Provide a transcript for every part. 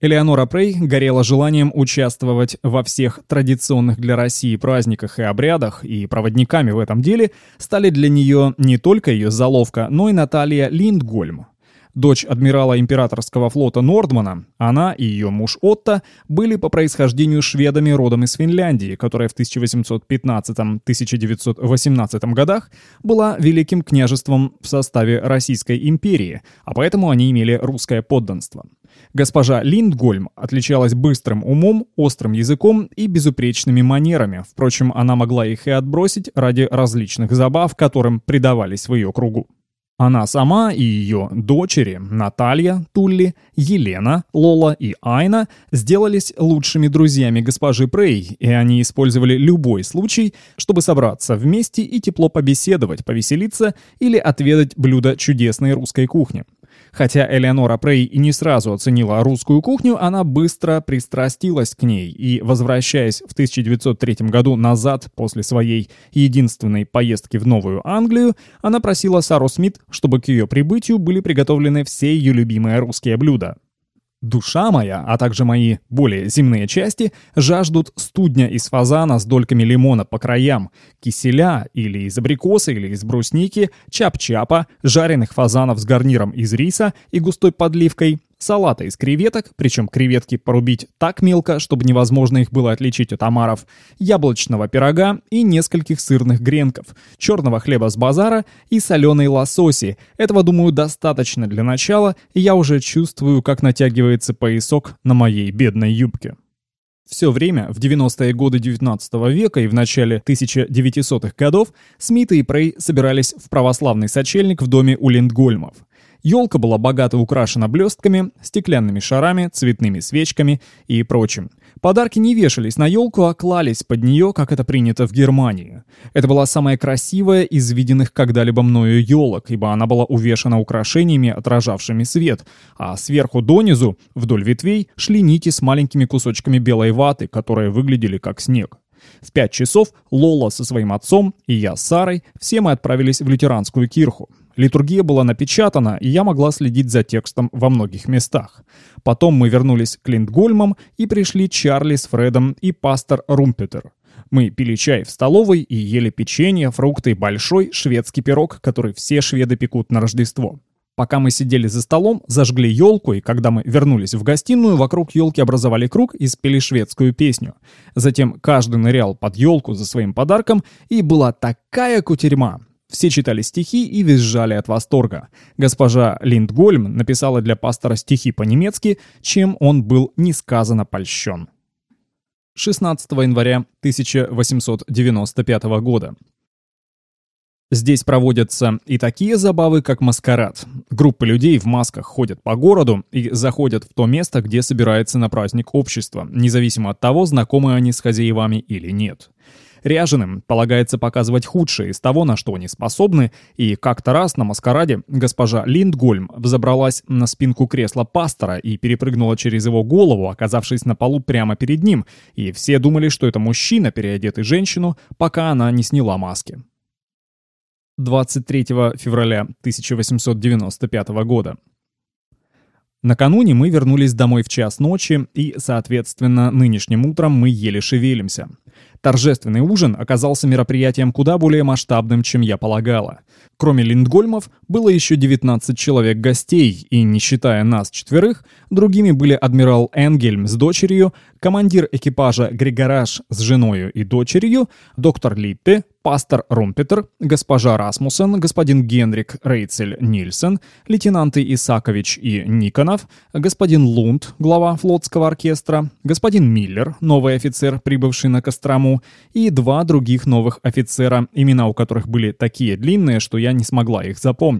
Элеонора Прей горела желанием участвовать во всех традиционных для России праздниках и обрядах, и проводниками в этом деле стали для нее не только ее заловка, но и Наталья Линдгольм. Дочь адмирала императорского флота Нордмана, она и ее муж Отто были по происхождению шведами родом из Финляндии, которая в 1815-1918 годах была великим княжеством в составе Российской империи, а поэтому они имели русское подданство. Госпожа Линдгольм отличалась быстрым умом, острым языком и безупречными манерами. Впрочем, она могла их и отбросить ради различных забав, которым предавались в ее кругу. Она сама и ее дочери Наталья, Тулли, Елена, Лола и Айна сделались лучшими друзьями госпожи Прей, и они использовали любой случай, чтобы собраться вместе и тепло побеседовать, повеселиться или отведать блюдо чудесной русской кухни. Хотя Элеонора Прей и не сразу оценила русскую кухню, она быстро пристрастилась к ней и, возвращаясь в 1903 году назад после своей единственной поездки в Новую Англию, она просила Сару Смит, чтобы к ее прибытию были приготовлены все ее любимые русские блюда. Душа моя, а также мои более земные части, жаждут студня из фазана с дольками лимона по краям, киселя или из абрикоса или из брусники, чап-чапа, жареных фазанов с гарниром из риса и густой подливкой, салата из креветок, причем креветки порубить так мелко, чтобы невозможно их было отличить от омаров, яблочного пирога и нескольких сырных гренков, черного хлеба с базара и соленой лососи. Этого, думаю, достаточно для начала, и я уже чувствую, как натягивается поясок на моей бедной юбке. Все время, в 90-е годы 19 века и в начале 1900-х годов, Смиты и Прей собирались в православный сочельник в доме у Линдгольмов. Елка была богато украшена блестками, стеклянными шарами, цветными свечками и прочим. Подарки не вешались на елку, а клались под нее, как это принято в Германии. Это была самая красивая из виденных когда-либо мною елок, ибо она была увешана украшениями, отражавшими свет, а сверху донизу, вдоль ветвей, шли нити с маленькими кусочками белой ваты, которые выглядели как снег. В пять часов Лола со своим отцом и я с Сарой, все мы отправились в лютеранскую кирху. Литургия была напечатана, и я могла следить за текстом во многих местах. Потом мы вернулись к Линдгольмам и пришли Чарли с Фредом и пастор Румпетер. Мы пили чай в столовой и ели печенье, фрукты и большой шведский пирог, который все шведы пекут на Рождество. Пока мы сидели за столом, зажгли елку, и когда мы вернулись в гостиную, вокруг елки образовали круг и спели шведскую песню. Затем каждый нырял под елку за своим подарком, и была такая кутерьма. Все читали стихи и визжали от восторга. Госпожа Линдгольм написала для пастора стихи по-немецки, чем он был несказанно польщен. 16 января 1895 года. Здесь проводятся и такие забавы, как маскарад. Группы людей в масках ходят по городу и заходят в то место, где собирается на праздник общество, независимо от того, знакомы они с хозяевами или нет. Ряженым полагается показывать худшее из того, на что они способны, и как-то раз на маскараде госпожа Линдгольм взобралась на спинку кресла пастора и перепрыгнула через его голову, оказавшись на полу прямо перед ним, и все думали, что это мужчина, переодетый женщину, пока она не сняла маски. 23 февраля 1895 года. Накануне мы вернулись домой в час ночи, и, соответственно, нынешним утром мы еле шевелимся. Торжественный ужин оказался мероприятием куда более масштабным, чем я полагала. Кроме Линдгольмов, было еще 19 человек гостей, и, не считая нас четверых, другими были адмирал Энгельм с дочерью, командир экипажа Григораш с женою и дочерью, доктор Литте, пастор Румпетер, госпожа Расмуссен, господин Генрик Рейцель Нильсен, лейтенанты Исакович и Никонов, господин Лунд, глава флотского оркестра, господин Миллер, новый офицер, прибывший на Кострому, и два других новых офицера, имена у которых были такие длинные, что я не смогла их запомнить.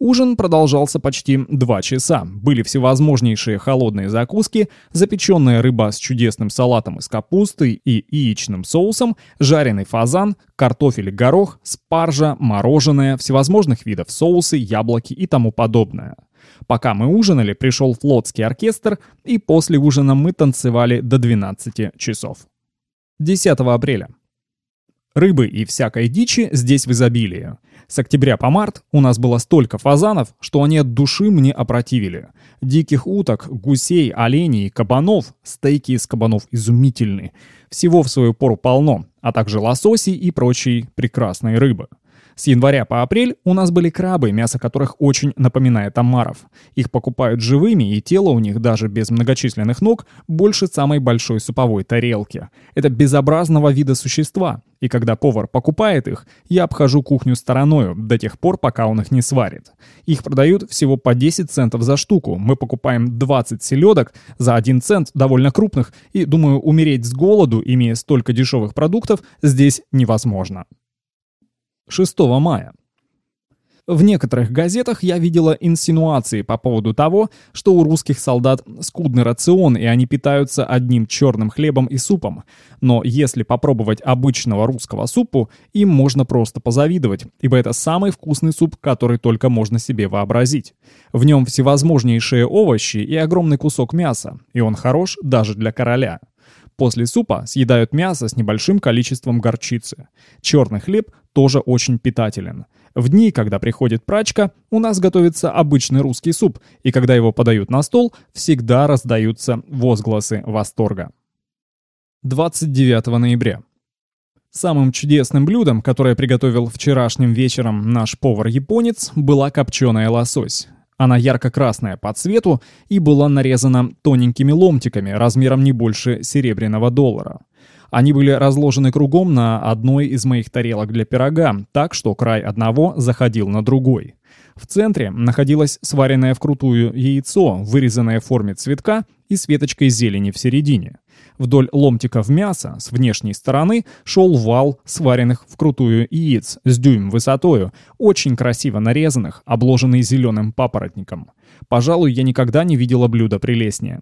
Ужин продолжался почти два часа. Были всевозможнейшие холодные закуски, запеченная рыба с чудесным салатом из капусты и яичным соусом, жареный фазан, картофель горох, спаржа, мороженое, всевозможных видов соусы, яблоки и тому подобное. Пока мы ужинали, пришел флотский оркестр, и после ужина мы танцевали до 12 часов. 10 апреля. Рыбы и всякой дичи здесь в изобилии. С октября по март у нас было столько фазанов, что они от души мне опротивили. Диких уток, гусей, оленей, кабанов, стейки из кабанов изумительны. Всего в свою пору полно, а также лососи и прочие прекрасные рыбы. С января по апрель у нас были крабы, мясо которых очень напоминает омаров. Их покупают живыми, и тело у них даже без многочисленных ног больше самой большой суповой тарелки. Это безобразного вида существа, и когда повар покупает их, я обхожу кухню стороною до тех пор, пока он их не сварит. Их продают всего по 10 центов за штуку. Мы покупаем 20 селедок за 1 цент, довольно крупных, и, думаю, умереть с голоду, имея столько дешевых продуктов, здесь невозможно. 6 мая. В некоторых газетах я видела инсинуации по поводу того, что у русских солдат скудный рацион и они питаются одним черным хлебом и супом. Но если попробовать обычного русского супу, им можно просто позавидовать, ибо это самый вкусный суп, который только можно себе вообразить. В нем всевозможнейшие овощи и огромный кусок мяса, и он хорош даже для короля. После супа съедают мясо с небольшим количеством горчицы. Черный хлеб тоже очень питателен. В дни, когда приходит прачка, у нас готовится обычный русский суп, и когда его подают на стол, всегда раздаются возгласы восторга. 29 ноября. Самым чудесным блюдом, которое приготовил вчерашним вечером наш повар-японец, была копченая лосось. Она ярко-красная по цвету и была нарезана тоненькими ломтиками размером не больше серебряного доллара. Они были разложены кругом на одной из моих тарелок для пирога, так что край одного заходил на другой. В центре находилось сваренное вкрутую яйцо, вырезанное в форме цветка и с веточкой зелени в середине. Вдоль ломтиков мяса с внешней стороны шел вал сваренных вкрутую яиц с дюйм высотою, очень красиво нарезанных, обложенный зеленым папоротником. Пожалуй, я никогда не видела блюда прелестнее.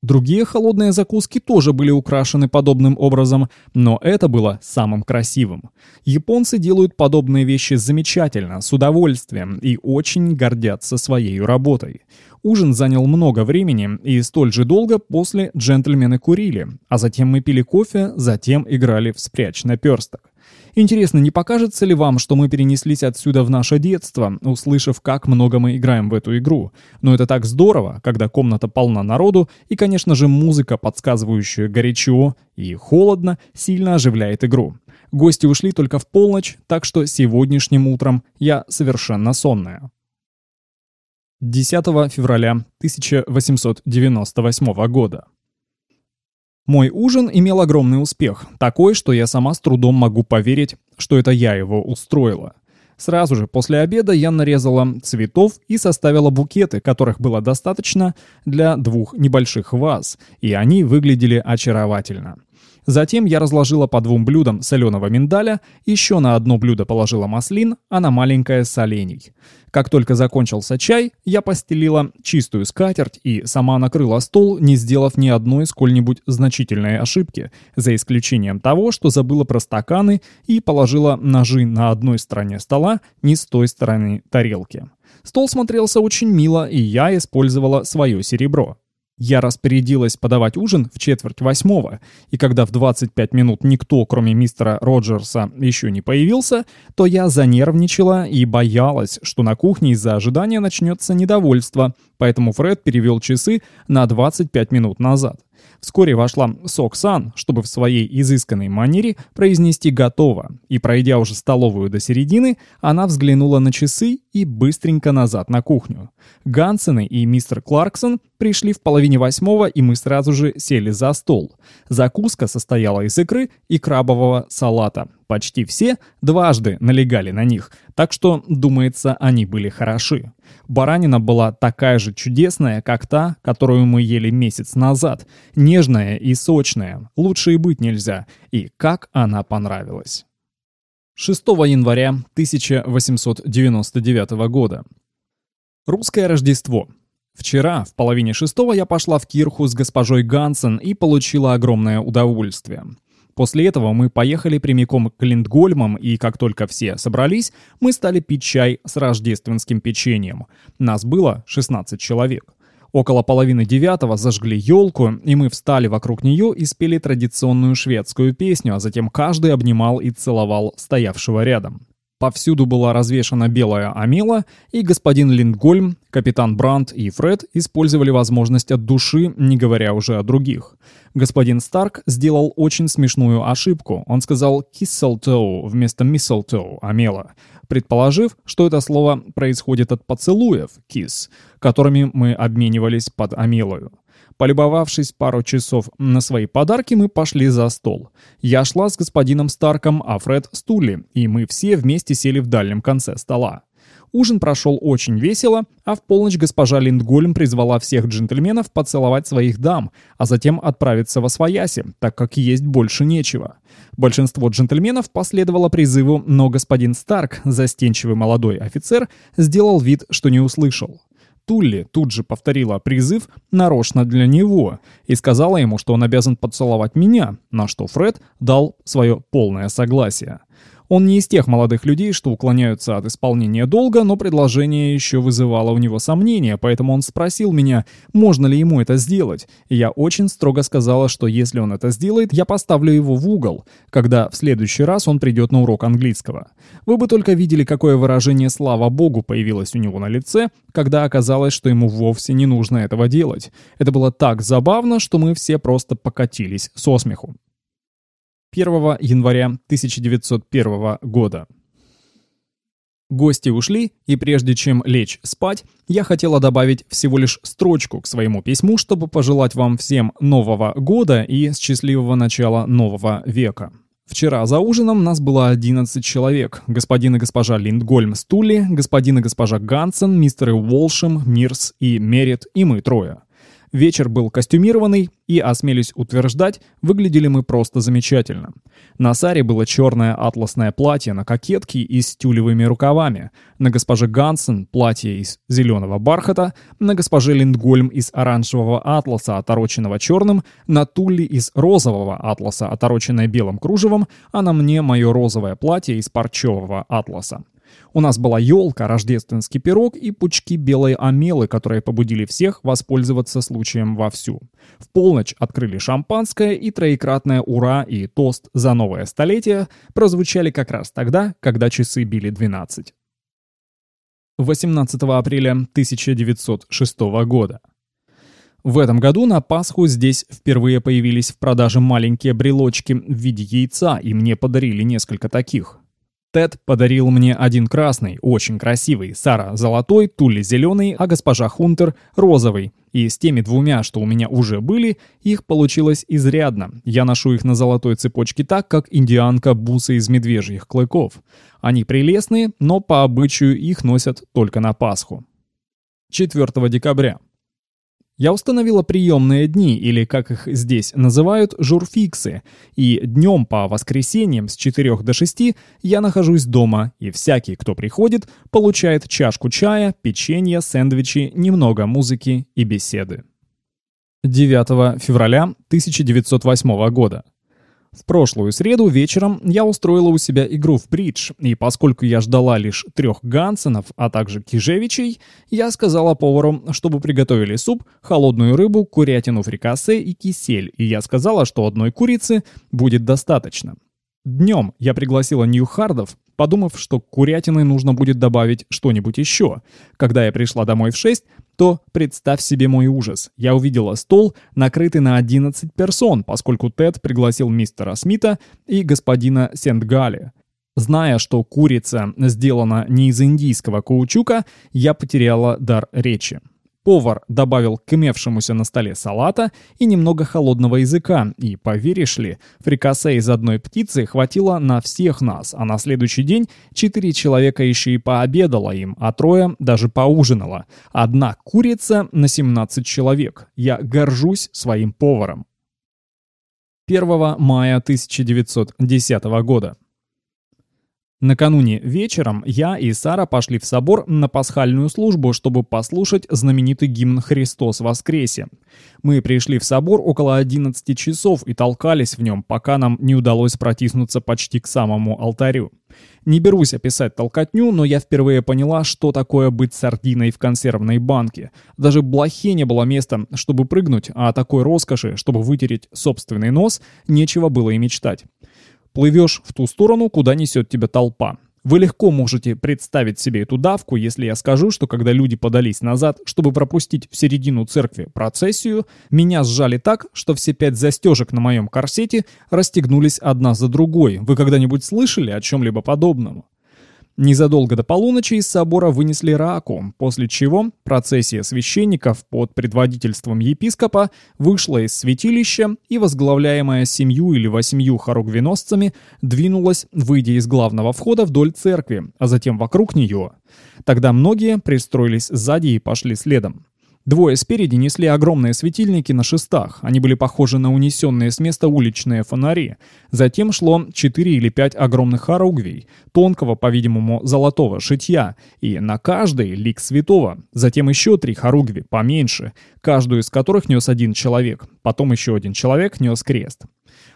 Другие холодные закуски тоже были украшены подобным образом, но это было самым красивым. Японцы делают подобные вещи замечательно, с удовольствием и очень гордятся своей работой. Ужин занял много времени, и столь же долго после джентльмены курили, а затем мы пили кофе, затем играли в спрячь наперсток. Интересно, не покажется ли вам, что мы перенеслись отсюда в наше детство, услышав, как много мы играем в эту игру? Но это так здорово, когда комната полна народу, и, конечно же, музыка, подсказывающая горячо и холодно, сильно оживляет игру. Гости ушли только в полночь, так что сегодняшним утром я совершенно сонная. 10 февраля 1898 года. Мой ужин имел огромный успех, такой, что я сама с трудом могу поверить, что это я его устроила. Сразу же после обеда я нарезала цветов и составила букеты, которых было достаточно для двух небольших ваз, и они выглядели очаровательно. Затем я разложила по двум блюдам соленого миндаля, еще на одно блюдо положила маслин, а на маленькое солений. Как только закончился чай, я постелила чистую скатерть и сама накрыла стол, не сделав ни одной сколь-нибудь значительной ошибки, за исключением того, что забыла про стаканы и положила ножи на одной стороне стола, не с той стороны тарелки. Стол смотрелся очень мило, и я использовала свое серебро. Я распорядилась подавать ужин в четверть восьмого, и когда в 25 минут никто, кроме мистера Роджерса, еще не появился, то я занервничала и боялась, что на кухне из-за ожидания начнется недовольство, поэтому Фред перевел часы на 25 минут назад. Вскоре вошла Соксан, чтобы в своей изысканной манере произнести «готово», и, пройдя уже столовую до середины, она взглянула на часы и быстренько назад на кухню. Гансены и мистер Кларксон пришли в половине восьмого, и мы сразу же сели за стол. Закуска состояла из икры и крабового салата. Почти все дважды налегали на них, так что, думается, они были хороши. Баранина была такая же чудесная, как та, которую мы ели месяц назад. Нежная и сочная, лучше и быть нельзя. И как она понравилась. 6 января 1899 года. Русское Рождество. Вчера, в половине шестого, я пошла в Кирху с госпожой Гансен и получила огромное удовольствие. После этого мы поехали прямиком к Линдгольмам, и как только все собрались, мы стали пить чай с рождественским печеньем. Нас было 16 человек. Около половины девятого зажгли елку, и мы встали вокруг нее и спели традиционную шведскую песню, а затем каждый обнимал и целовал стоявшего рядом. Повсюду была развешана белая амела, и господин Линдгольм, капитан Брандт и Фред использовали возможность от души, не говоря уже о других. Господин Старк сделал очень смешную ошибку. Он сказал «кисселтоу» вместо «мисселтоу» амела, предположив, что это слово происходит от поцелуев «kiss», которыми мы обменивались под амелою. Полюбовавшись пару часов на свои подарки, мы пошли за стол. Я шла с господином Старком, а Фред с и мы все вместе сели в дальнем конце стола. Ужин прошел очень весело, а в полночь госпожа Линдгольм призвала всех джентльменов поцеловать своих дам, а затем отправиться во свояси, так как есть больше нечего. Большинство джентльменов последовало призыву, но господин Старк, застенчивый молодой офицер, сделал вид, что не услышал. Тулли тут же повторила призыв нарочно для него и сказала ему, что он обязан поцеловать меня, на что Фред дал свое полное согласие. Он не из тех молодых людей, что уклоняются от исполнения долга, но предложение еще вызывало у него сомнения, поэтому он спросил меня, можно ли ему это сделать. И я очень строго сказала, что если он это сделает, я поставлю его в угол, когда в следующий раз он придет на урок английского. Вы бы только видели, какое выражение «слава Богу» появилось у него на лице, когда оказалось, что ему вовсе не нужно этого делать. Это было так забавно, что мы все просто покатились со смеху. 1 января 1901 года. Гости ушли, и прежде чем лечь спать, я хотела добавить всего лишь строчку к своему письму, чтобы пожелать вам всем Нового года и счастливого начала нового века. Вчера за ужином нас было 11 человек. Господин и госпожа Линдгольм Стули, господин и госпожа Гансен, мистеры Уолшем, Мирс и Мерит, и мы трое. Вечер был костюмированный, и, осмелюсь утверждать, выглядели мы просто замечательно. На Саре было черное атласное платье на кокетке и с тюлевыми рукавами, на госпоже Гансен платье из зеленого бархата, на госпоже Линдгольм из оранжевого атласа, отороченного черным, на Тулли из розового атласа, отороченное белым кружевом, а на мне мое розовое платье из парчевого атласа. У нас была елка, рождественский пирог и пучки белой амелы, которые побудили всех воспользоваться случаем вовсю. В полночь открыли шампанское, и троекратное «Ура» и тост за новое столетие прозвучали как раз тогда, когда часы били 12. 18 апреля 1906 года. В этом году на Пасху здесь впервые появились в продаже маленькие брелочки в виде яйца, и мне подарили несколько таких. Тед подарил мне один красный, очень красивый, Сара золотой, Тули зеленый, а госпожа Хунтер розовый. И с теми двумя, что у меня уже были, их получилось изрядно. Я ношу их на золотой цепочке так, как индианка бусы из медвежьих клыков. Они прелестные, но по обычаю их носят только на Пасху. 4 декабря. Я установила приемные дни, или как их здесь называют, журфиксы, и днем по воскресеньям с 4 до 6 я нахожусь дома, и всякий, кто приходит, получает чашку чая, печенье, сэндвичи, немного музыки и беседы. 9 февраля 1908 года. В прошлую среду вечером я устроила у себя игру в бридж, и поскольку я ждала лишь трех Гансенов, а также Кижевичей, я сказала повару, чтобы приготовили суп, холодную рыбу, курятину фрикасе и кисель, и я сказала, что одной курицы будет достаточно. Днем я пригласила Ньюхардов, подумав, что к курятины нужно будет добавить что-нибудь еще. Когда я пришла домой в 6, то представь себе мой ужас. Я увидела стол, накрытый на 11 персон, поскольку Тед пригласил мистера Смита и господина Сент-Галли. Зная, что курица сделана не из индийского каучука, я потеряла дар речи. Повар добавил к имевшемуся на столе салата и немного холодного языка, и, поверишь ли, фрикасе из одной птицы хватило на всех нас, а на следующий день четыре человека еще и пообедало им, а трое даже поужинало. Одна курица на 17 человек. Я горжусь своим поваром. 1 мая 1910 года. Накануне вечером я и Сара пошли в собор на пасхальную службу, чтобы послушать знаменитый гимн «Христос воскресе». Мы пришли в собор около 11 часов и толкались в нем, пока нам не удалось протиснуться почти к самому алтарю. Не берусь описать толкотню, но я впервые поняла, что такое быть сардиной в консервной банке. Даже блохе не было места, чтобы прыгнуть, а о такой роскоши, чтобы вытереть собственный нос, нечего было и мечтать. Плывешь в ту сторону, куда несет тебя толпа. Вы легко можете представить себе эту давку, если я скажу, что когда люди подались назад, чтобы пропустить в середину церкви процессию, меня сжали так, что все пять застежек на моем корсете расстегнулись одна за другой. Вы когда-нибудь слышали о чем-либо подобном? Незадолго до полуночи из собора вынесли раку, после чего процессия священников под предводительством епископа вышла из святилища и, возглавляемая семью или восемью хоругвеносцами, двинулась, выйдя из главного входа вдоль церкви, а затем вокруг нее. Тогда многие пристроились сзади и пошли следом. Двое спереди несли огромные светильники на шестах. Они были похожи на унесенные с места уличные фонари. Затем шло четыре или пять огромных хоругвий, тонкого, по-видимому, золотого шитья, и на каждой лик святого. Затем еще три хоругви, поменьше, каждую из которых нес один человек. Потом еще один человек нес крест.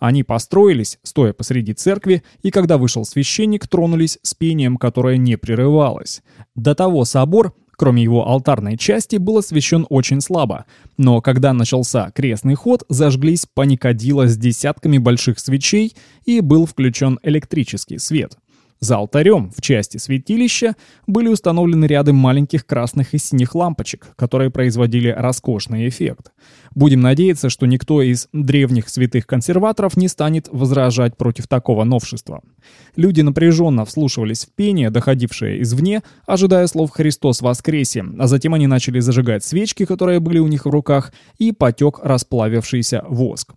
Они построились, стоя посреди церкви, и когда вышел священник, тронулись с пением, которое не прерывалось. До того собор кроме его алтарной части, был освещен очень слабо. Но когда начался крестный ход, зажглись паникадила с десятками больших свечей и был включен электрический свет. За алтарем в части святилища были установлены ряды маленьких красных и синих лампочек, которые производили роскошный эффект. Будем надеяться, что никто из древних святых консерваторов не станет возражать против такого новшества. Люди напряженно вслушивались в пение, доходившее извне, ожидая слов «Христос воскресе», а затем они начали зажигать свечки, которые были у них в руках, и потек расплавившийся воск.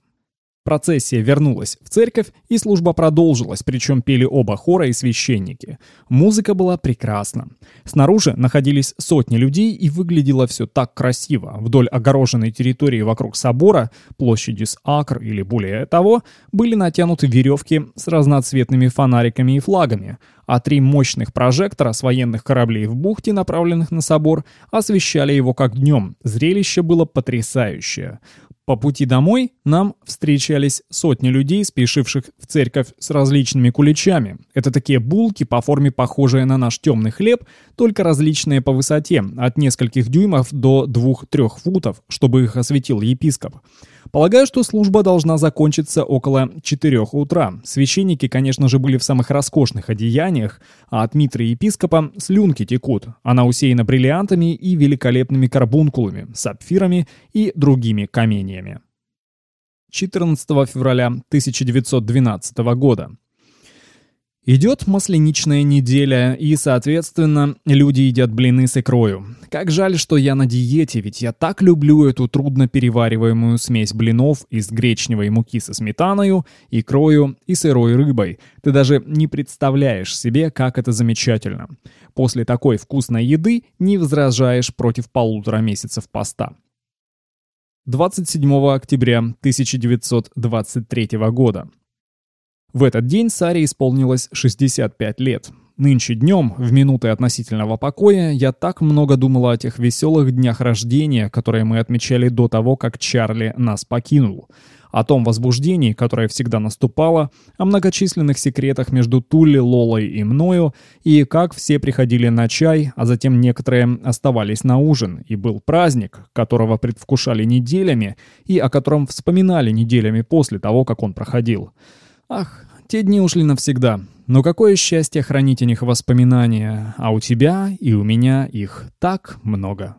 Процессия вернулась в церковь, и служба продолжилась, причем пели оба хора и священники. Музыка была прекрасна. Снаружи находились сотни людей, и выглядело все так красиво. Вдоль огороженной территории вокруг собора, площади с акр или более того, были натянуты веревки с разноцветными фонариками и флагами, а три мощных прожектора с военных кораблей в бухте, направленных на собор, освещали его как днем. Зрелище было потрясающее. По пути домой нам встречались сотни людей, спешивших в церковь с различными куличами. Это такие булки по форме похожие на наш темный хлеб, только различные по высоте, от нескольких дюймов до 2-3 футов, чтобы их осветил епископ. Полагаю, что служба должна закончиться около 4 утра. Священники, конечно же, были в самых роскошных одеяниях, а от митры епископа слюнки текут. Она усеяна бриллиантами и великолепными карбункулами, сапфирами и другими каменьями. 14 февраля 1912 года. Идет масленичная неделя, и, соответственно, люди едят блины с икрою. Как жаль, что я на диете, ведь я так люблю эту трудно перевариваемую смесь блинов из гречневой муки со сметаною, икрою и сырой рыбой. Ты даже не представляешь себе, как это замечательно. После такой вкусной еды не возражаешь против полутора месяцев поста. 27 октября 1923 года. В этот день Саре исполнилось 65 лет. Нынче днем, в минуты относительного покоя, я так много думала о тех веселых днях рождения, которые мы отмечали до того, как Чарли нас покинул. О том возбуждении, которое всегда наступало, о многочисленных секретах между Тулли, Лолой и мною, и как все приходили на чай, а затем некоторые оставались на ужин, и был праздник, которого предвкушали неделями, и о котором вспоминали неделями после того, как он проходил. Ах, те дни ушли навсегда. Но какое счастье хранить о них воспоминания, а у тебя и у меня их так много.